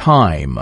time.